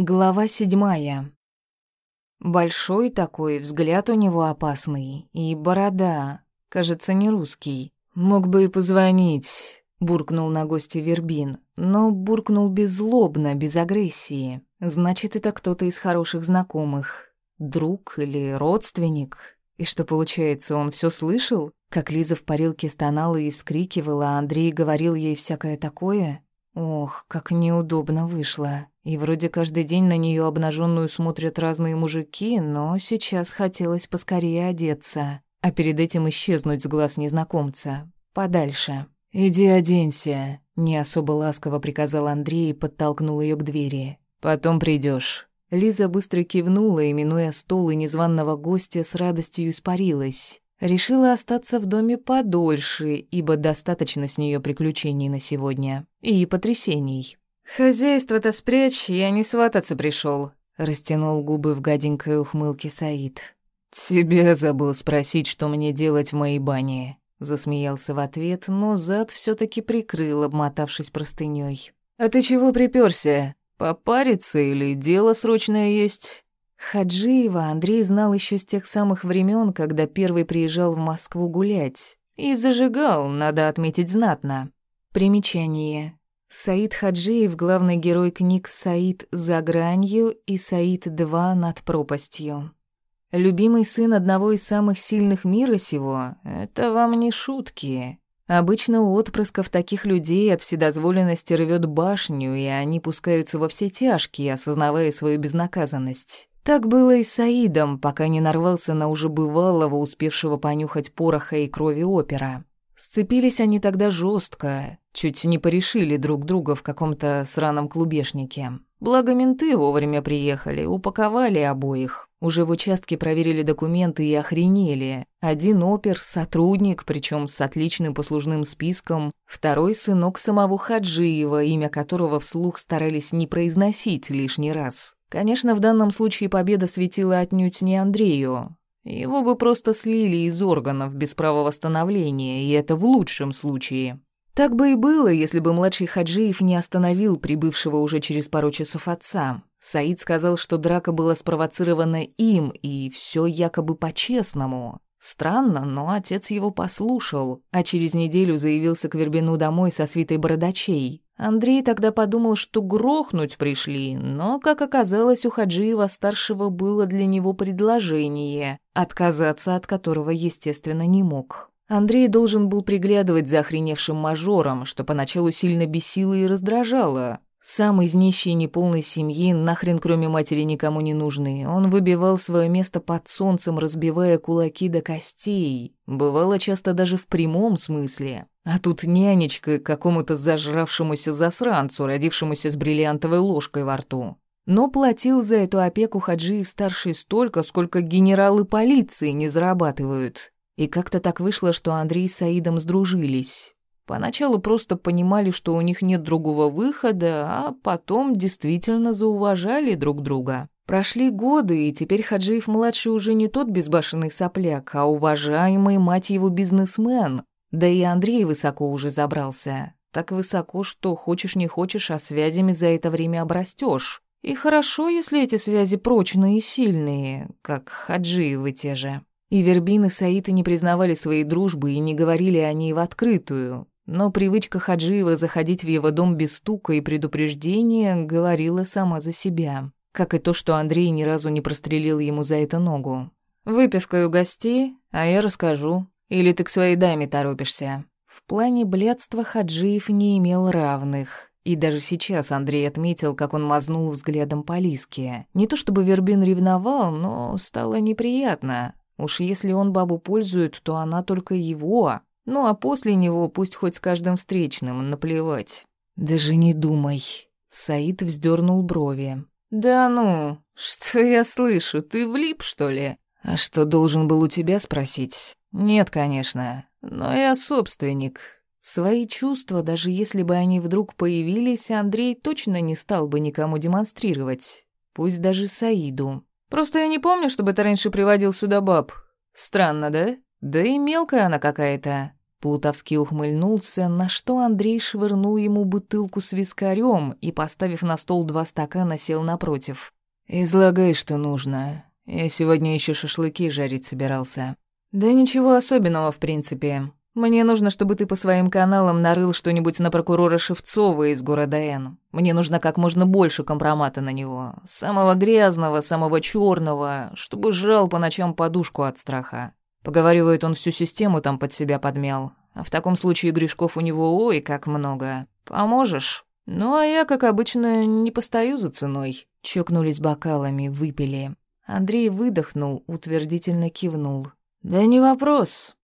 Глава седьмая. Большой такой, взгляд у него опасный. И борода. Кажется, не русский. Мог бы и позвонить, буркнул на гостя Вербин. Но буркнул беззлобно, без агрессии. Значит, это кто-то из хороших знакомых. Друг или родственник. И что получается, он все слышал? Как Лиза в парилке стонала и вскрикивала, а Андрей говорил ей всякое такое? Ох, как неудобно вышло. И вроде каждый день на нее обнаженную смотрят разные мужики, но сейчас хотелось поскорее одеться, а перед этим исчезнуть с глаз незнакомца. Подальше. «Иди оденься», — не особо ласково приказал Андрей и подтолкнул ее к двери. «Потом придешь. Лиза быстро кивнула и, минуя стол и незваного гостя, с радостью испарилась. Решила остаться в доме подольше, ибо достаточно с нее приключений на сегодня. И потрясений. «Хозяйство-то спрячь, я не свататься пришел, растянул губы в гаденькой ухмылке Саид. «Тебе забыл спросить, что мне делать в моей бане», — засмеялся в ответ, но зад все таки прикрыл, обмотавшись простыней. «А ты чего приперся? Попариться или дело срочное есть?» Хаджиева Андрей знал еще с тех самых времен, когда первый приезжал в Москву гулять. И зажигал, надо отметить знатно. Примечание. Саид Хаджиев, главный герой книг «Саид за гранью» и «Саид-2 над пропастью». Любимый сын одного из самых сильных мира сего — это вам не шутки. Обычно у отпрысков таких людей от вседозволенности рвет башню, и они пускаются во все тяжкие, осознавая свою безнаказанность. Так было и с Саидом, пока не нарвался на уже бывалого, успевшего понюхать пороха и крови опера. Сцепились они тогда жестко, чуть не порешили друг друга в каком-то сраном клубешнике. Благо менты вовремя приехали, упаковали обоих. Уже в участке проверили документы и охренели. Один опер, сотрудник, причем с отличным послужным списком, второй сынок самого Хаджиева, имя которого вслух старались не произносить лишний раз. Конечно, в данном случае победа светила отнюдь не Андрею. Его бы просто слили из органов без права восстановления, и это в лучшем случае. Так бы и было, если бы младший Хаджиев не остановил прибывшего уже через пару часов отца. Саид сказал, что драка была спровоцирована им, и все якобы по-честному. Странно, но отец его послушал, а через неделю заявился к Вербину домой со свитой бородачей. Андрей тогда подумал, что грохнуть пришли, но, как оказалось, у Хаджиева-старшего было для него предложение, отказаться от которого, естественно, не мог. Андрей должен был приглядывать за охреневшим мажором, что поначалу сильно бесило и раздражало. Сам из нищей неполной семьи, нахрен кроме матери никому не нужный, он выбивал свое место под солнцем, разбивая кулаки до костей. Бывало часто даже в прямом смысле. А тут нянечка какому-то зажравшемуся засранцу, родившемуся с бриллиантовой ложкой во рту. Но платил за эту опеку Хаджиев-старший столько, сколько генералы полиции не зарабатывают. И как-то так вышло, что Андрей с Саидом сдружились. Поначалу просто понимали, что у них нет другого выхода, а потом действительно зауважали друг друга. Прошли годы, и теперь Хаджиев-младший уже не тот безбашенный сопляк, а уважаемый, мать его, бизнесмен, да и Андрей высоко уже забрался. Так высоко, что хочешь не хочешь, а связями за это время обрастешь. И хорошо, если эти связи прочные и сильные, как Хаджиевы те же. И Вербин и Саиты не признавали своей дружбы и не говорили о ней в открытую. Но привычка Хаджиева заходить в его дом без стука и предупреждения говорила сама за себя. Как и то, что Андрей ни разу не прострелил ему за это ногу. «Выпивкой угости, а я расскажу», или ты к своей даме торопишься?» В плане блядства Хаджиев не имел равных. И даже сейчас Андрей отметил, как он мазнул взглядом по Лиске. Не то чтобы Вербин ревновал, но стало неприятно. Уж если он бабу пользует, то она только его. Ну а после него пусть хоть с каждым встречным, наплевать. «Даже не думай». Саид вздернул брови. «Да ну, что я слышу, ты влип, что ли?» «А что, должен был у тебя спросить?» «Нет, конечно, но я собственник». Свои чувства, даже если бы они вдруг появились, Андрей точно не стал бы никому демонстрировать. Пусть даже Саиду. «Просто я не помню, чтобы ты раньше приводил сюда баб. Странно, да? Да и мелкая она какая-то». Плутовский ухмыльнулся, на что Андрей швырнул ему бутылку с вискарем и, поставив на стол два стакана, сел напротив. «Излагай, что нужно. Я сегодня еще шашлыки жарить собирался». «Да ничего особенного, в принципе. Мне нужно, чтобы ты по своим каналам нарыл что-нибудь на прокурора Шевцова из города Н. Мне нужно как можно больше компромата на него. Самого грязного, самого черного, чтобы жрал по ночам подушку от страха. Поговаривают, он всю систему там под себя подмял. А в таком случае грешков у него ой как много. Поможешь? Ну, а я, как обычно, не постою за ценой. Чокнулись бокалами, выпили. Андрей выдохнул, утвердительно кивнул. «Да не вопрос.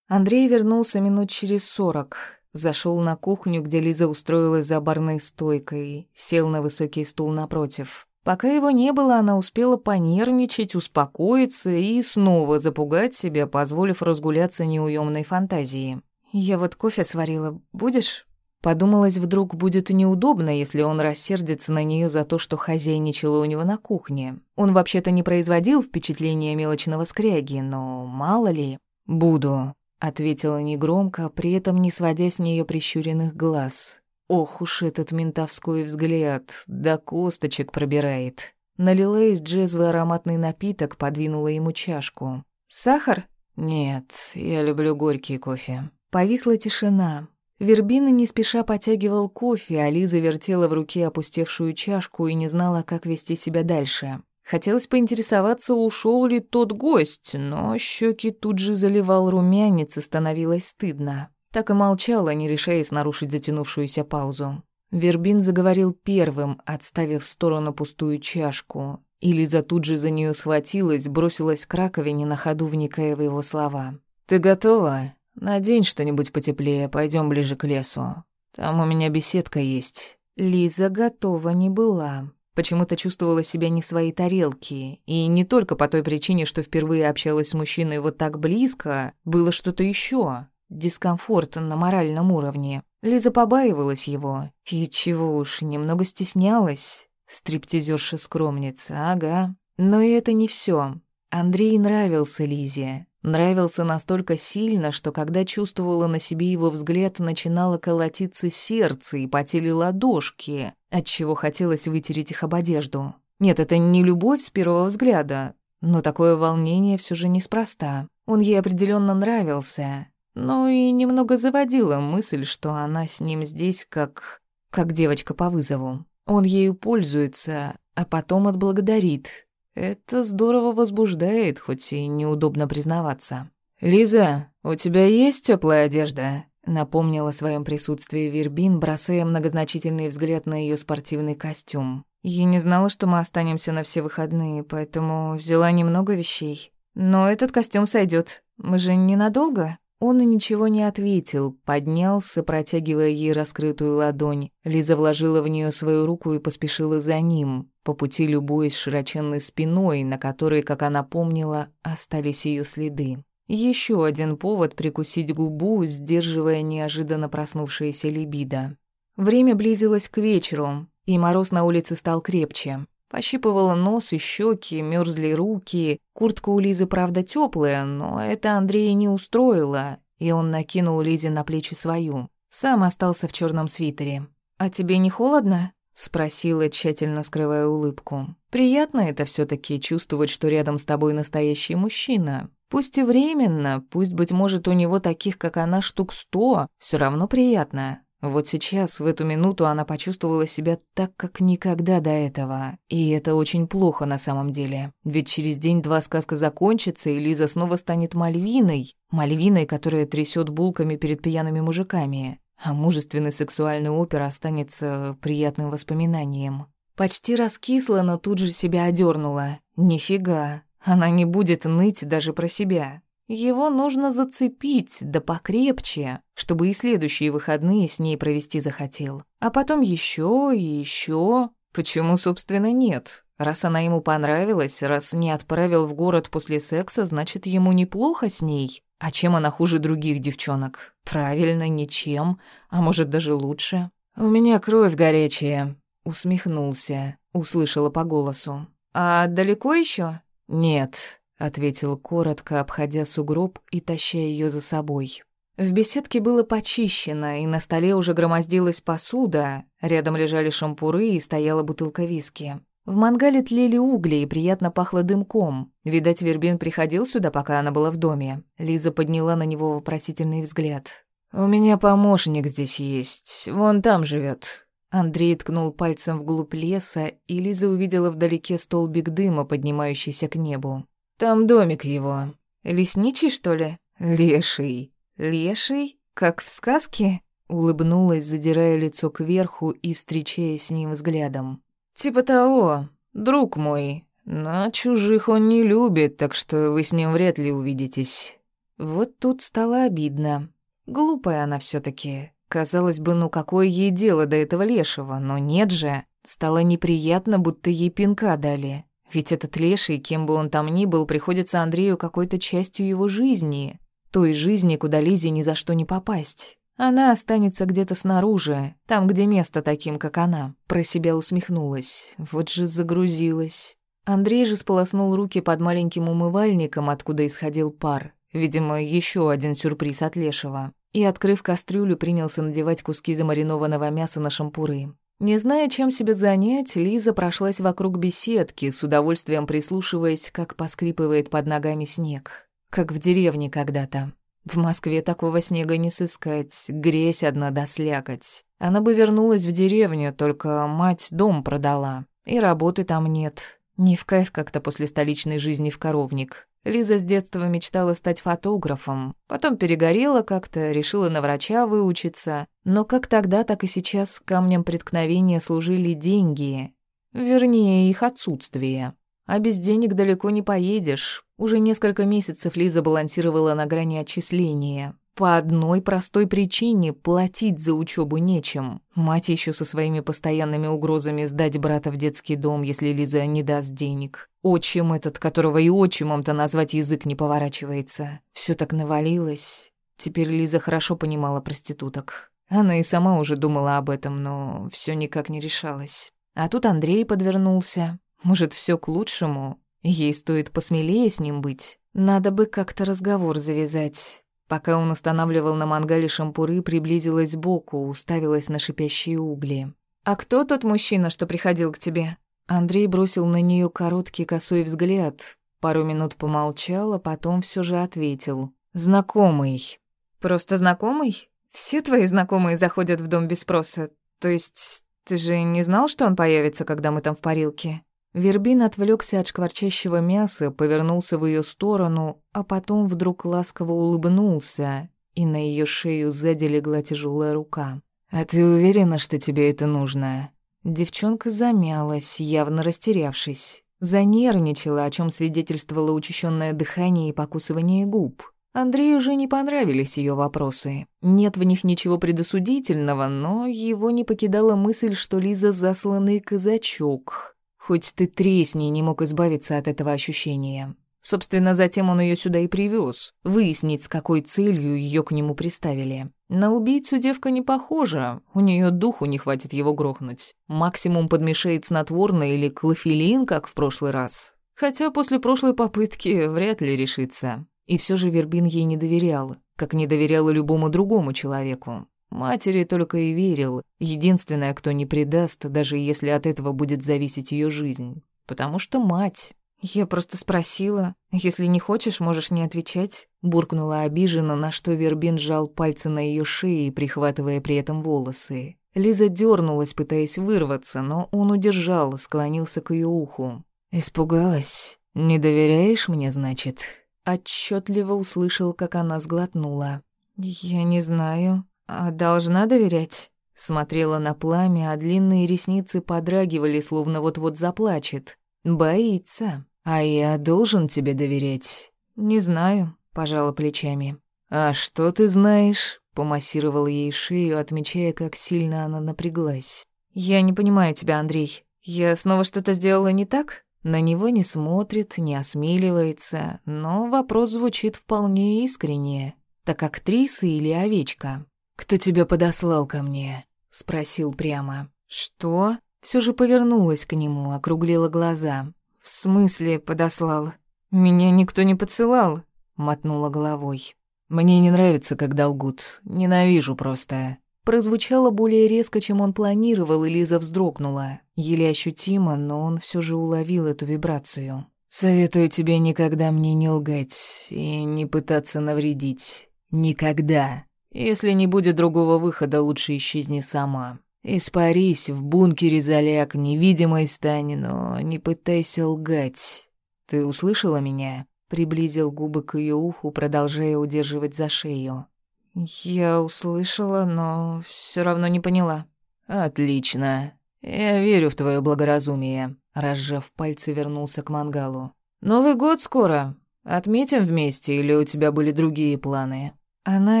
Андрей вернулся минут через сорок. Зашел на кухню, где Лиза устроилась за барной стойкой, сел на высокий стул напротив. Пока его не было, она успела понервничать, успокоиться и снова запугать себя, позволив разгуляться неуемной фантазии. «Я вот кофе сварила. Будешь?» Подумалось, вдруг будет неудобно, если он рассердится на нее за то, что хозяйничала у него на кухне. Он вообще-то не производил впечатления мелочного скряги, но мало ли. «Буду», Ответила негромко, при этом не сводя с нее прищуренных глаз. Ох уж этот ментовской взгляд, до косточек пробирает. Налила из джезвы ароматный напиток, подвинула ему чашку. «Сахар?» «Нет, я люблю горький кофе». Повисла тишина. Вербина не спеша потягивал кофе, а Лиза вертела в руке опустевшую чашку и не знала, как вести себя дальше. Хотелось поинтересоваться, ушел ли тот гость, но щеки тут же заливал румянец и становилось стыдно. Так и молчала, не решаясь нарушить затянувшуюся паузу. Вербин заговорил первым, отставив в сторону пустую чашку. И Лиза тут же за нее схватилась, бросилась к раковине, на ходу вникая в его слова. «Ты готова? Надень что-нибудь потеплее, пойдем ближе к лесу. Там у меня беседка есть». Лиза готова не была. Почему-то чувствовала себя не в своей тарелке. И не только по той причине, что впервые общалась с мужчиной вот так близко, было что-то еще. Дискомфорт на моральном уровне. Лиза побаивалась его. И чего уж, немного стеснялась. Стриптизерша-скромница, ага. Но и это не все. Андрей нравился Лизе. Нравился настолько сильно, что когда чувствовала на себе его взгляд, начинало колотиться сердце и потели ладошки, отчего хотелось вытереть их об одежду. Нет, это не любовь с первого взгляда, но такое волнение все же неспроста. Он ей определенно нравился, но и немного заводила мысль, что она с ним здесь как... как девочка по вызову. Он ею пользуется, а потом отблагодарит, это здорово возбуждает, хоть и неудобно признаваться. «Лиза, у тебя есть теплая одежда?» Напомнила о своем присутствии Вербин, бросая многозначительный взгляд на ее спортивный костюм. Я не знала, что мы останемся на все выходные, поэтому взяла немного вещей. Но этот костюм сойдет. Мы же ненадолго. Он ничего не ответил, поднялся, протягивая ей раскрытую ладонь. Лиза вложила в нее свою руку и поспешила за ним по пути любуясь широченной спиной, на которой, как она помнила, остались ее следы. Еще один повод прикусить губу, сдерживая неожиданно проснувшееся либидо. Время близилось к вечеру, и мороз на улице стал крепче. Пощипывало нос и щеки, мерзли руки. Куртка у Лизы, правда, теплая, но это Андрея не устроило, и он накинул Лизе на плечи свою. Сам остался в черном свитере. «А тебе не холодно?» Спросила, тщательно скрывая улыбку. «Приятно это все таки чувствовать, что рядом с тобой настоящий мужчина. Пусть и временно, пусть, быть может, у него таких, как она, штук сто, все равно приятно. Вот сейчас, в эту минуту, она почувствовала себя так, как никогда до этого. И это очень плохо на самом деле. Ведь через день-два сказка закончится, и Лиза снова станет Мальвиной. Мальвиной, которая трясет булками перед пьяными мужиками а мужественный сексуальный опер останется приятным воспоминанием. Почти раскисла, но тут же себя одернула. Нифига, она не будет ныть даже про себя. Его нужно зацепить, да покрепче, чтобы и следующие выходные с ней провести захотел. А потом еще и еще. Почему, собственно, нет? Раз она ему понравилась, раз не отправил в город после секса, значит, ему неплохо с ней. А чем она хуже других девчонок? Правильно, ничем. А может, даже лучше? «У меня кровь горячая», — усмехнулся, услышала по голосу. «А далеко еще? «Нет», — ответил коротко, обходя сугроб и таща ее за собой. В беседке было почищено, и на столе уже громоздилась посуда, рядом лежали шампуры и стояла бутылка виски. В мангале тлели угли и приятно пахло дымком. Видать, Вербин приходил сюда, пока она была в доме. Лиза подняла на него вопросительный взгляд. «У меня помощник здесь есть, вон там живет. Андрей ткнул пальцем вглубь леса, и Лиза увидела вдалеке столбик дыма, поднимающийся к небу. «Там домик его. Лесничий, что ли?» «Леший». «Леший? Как в сказке?» Улыбнулась, задирая лицо кверху и встречаясь с ним взглядом. «Типа того, друг мой. Но чужих он не любит, так что вы с ним вряд ли увидитесь». Вот тут стало обидно. Глупая она все таки Казалось бы, ну какое ей дело до этого лешего, но нет же. Стало неприятно, будто ей пинка дали. Ведь этот леший, кем бы он там ни был, приходится Андрею какой-то частью его жизни. Той жизни, куда Лизе ни за что не попасть. Она останется где-то снаружи, там, где место таким, как она. Про себя усмехнулась. Вот же загрузилась. Андрей же сполоснул руки под маленьким умывальником, откуда исходил пар. Видимо, еще один сюрприз от Лешего. И, открыв кастрюлю, принялся надевать куски замаринованного мяса на шампуры. Не зная, чем себя занять, Лиза прошлась вокруг беседки, с удовольствием прислушиваясь, как поскрипывает под ногами снег. Как в деревне когда-то. В Москве такого снега не сыскать, грязь одна да слякоть. Она бы вернулась в деревню, только мать дом продала. И работы там нет. Не в кайф как-то после столичной жизни в коровник. Лиза с детства мечтала стать фотографом, потом перегорела как-то, решила на врача выучиться. Но как тогда, так и сейчас камнем преткновения служили деньги. Вернее, их отсутствие. А без денег далеко не поедешь. Уже несколько месяцев Лиза балансировала на грани отчисления. По одной простой причине платить за учебу нечем. Мать еще со своими постоянными угрозами сдать брата в детский дом, если Лиза не даст денег. Отчим этот, которого и отчимом-то назвать язык не поворачивается. Все так навалилось. Теперь Лиза хорошо понимала проституток. Она и сама уже думала об этом, но все никак не решалась. А тут Андрей подвернулся. Может, все к лучшему? Ей стоит посмелее с ним быть. Надо бы как-то разговор завязать. Пока он устанавливал на мангале шампуры, приблизилась сбоку, уставилась на шипящие угли. «А кто тот мужчина, что приходил к тебе?» Андрей бросил на нее короткий косой взгляд, пару минут помолчал, а потом все же ответил. «Знакомый». «Просто знакомый? Все твои знакомые заходят в дом без спроса. То есть ты же не знал, что он появится, когда мы там в парилке?» Вербин отвлекся от шкварчащего мяса, повернулся в ее сторону, а потом вдруг ласково улыбнулся, и на ее шею сзади легла тяжелая рука. «А ты уверена, что тебе это нужно?» Девчонка замялась, явно растерявшись. Занервничала, о чем свидетельствовало учащенное дыхание и покусывание губ. Андрею уже не понравились ее вопросы. Нет в них ничего предосудительного, но его не покидала мысль, что Лиза засланный казачок, Хоть ты тресни, не мог избавиться от этого ощущения. Собственно, затем он ее сюда и привез, выяснить, с какой целью ее к нему приставили. На убийцу девка не похожа, у нее духу не хватит его грохнуть. Максимум подмешает снотворное или клофелин, как в прошлый раз. Хотя после прошлой попытки вряд ли решится. И все же Вербин ей не доверял, как не доверял любому другому человеку. Матери только и верил. Единственная, кто не предаст, даже если от этого будет зависеть ее жизнь. Потому что мать. «Я просто спросила. Если не хочешь, можешь не отвечать», — буркнула обиженно, на что Вербин сжал пальцы на ее шее, прихватывая при этом волосы. Лиза дернулась, пытаясь вырваться, но он удержал, склонился к ее уху. «Испугалась? Не доверяешь мне, значит?» Отчетливо услышал, как она сглотнула. «Я не знаю», «А должна доверять?» Смотрела на пламя, а длинные ресницы подрагивали, словно вот-вот заплачет. «Боится. А я должен тебе доверять?» «Не знаю», — пожала плечами. «А что ты знаешь?» — помассировал ей шею, отмечая, как сильно она напряглась. «Я не понимаю тебя, Андрей. Я снова что-то сделала не так?» На него не смотрит, не осмеливается, но вопрос звучит вполне искренне. Так актриса или овечка? «Кто тебя подослал ко мне?» — спросил прямо. «Что?» Все же повернулась к нему, округлила глаза. «В смысле подослал?» «Меня никто не поцелал», — мотнула головой. «Мне не нравится, когда лгут. Ненавижу просто». Прозвучало более резко, чем он планировал, и Лиза вздрогнула. Еле ощутимо, но он все же уловил эту вибрацию. «Советую тебе никогда мне не лгать и не пытаться навредить. Никогда. Если не будет другого выхода, лучше исчезни сама. Испарись, в бункере заляг, невидимой стань, но не пытайся лгать. Ты услышала меня?» Приблизил губы к ее уху, продолжая удерживать за шею. «Я услышала, но все равно не поняла». «Отлично. Я верю в твое благоразумие», — разжав пальцы, вернулся к мангалу. «Новый год скоро. Отметим вместе, или у тебя были другие планы?» Она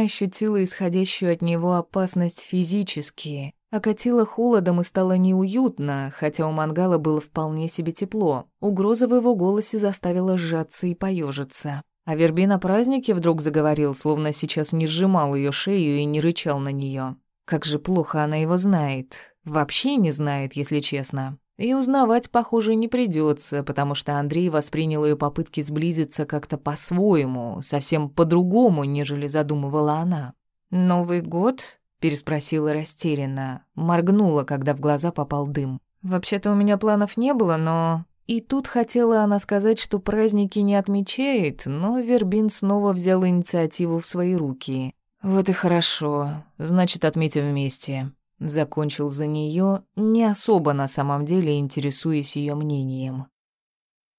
ощутила исходящую от него опасность физически, окатила холодом и стало неуютно, хотя у мангала было вполне себе тепло. Угроза в его голосе заставила сжаться и поежиться. А Верби на празднике вдруг заговорил, словно сейчас не сжимал ее шею и не рычал на нее. Как же плохо она его знает. Вообще не знает, если честно. И узнавать, похоже, не придется, потому что Андрей воспринял ее попытки сблизиться как-то по-своему, совсем по-другому, нежели задумывала она. «Новый год?» — переспросила растерянно. Моргнула, когда в глаза попал дым. «Вообще-то у меня планов не было, но...» И тут хотела она сказать, что праздники не отмечает, но Вербин снова взял инициативу в свои руки. «Вот и хорошо. Значит, отметим вместе». Закончил за нее, не особо на самом деле интересуясь ее мнением.